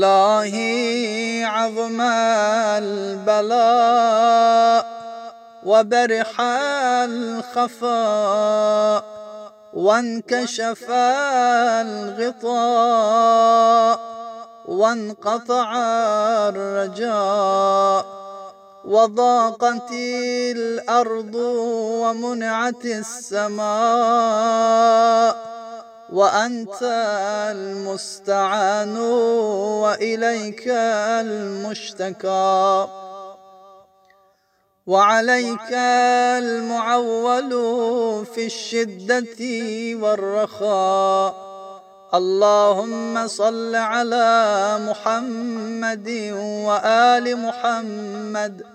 إلهي عظم البلاء وبرح الخفاء وانكشف الغطاء وانقطع الرجاء وضاقت الأرض ومنعت السماء وأنت المستعان وإليك المشتكى وعليك المعول في الشدة والرخاء. اللهم صل على محمد وآل محمد.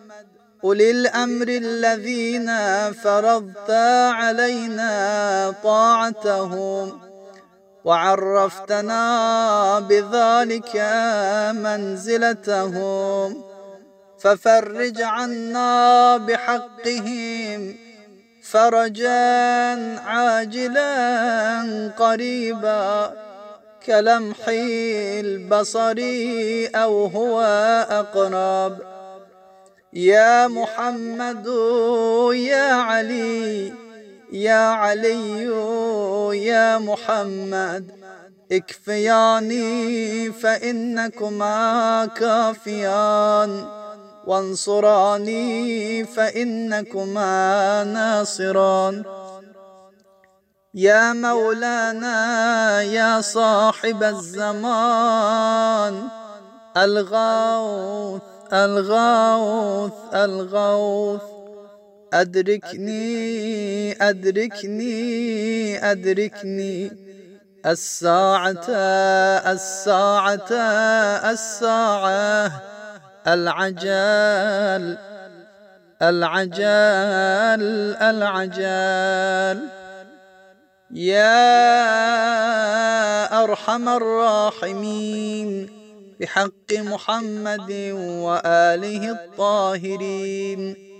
أولي الأمر الذين فرضت علينا طاعتهم. وعرفتنا بذلك منزلتهم. ففرج عنا بحقهم فرجا عاجلا قريبا كلمح البصر أو هو أقرب. يا محمد يا علي يا علي يا محمد اكفياني فإنكما كافيان. وانصراني فإنكما ناصران. يا مولانا يا صاحب الزمان الغوث الغوث الغوث. أدركني أدركني أدركني. الساعة الساعة الساعة. العجال العجال العجال يا أرحم الراحمين بحق محمد وآله الطاهرين.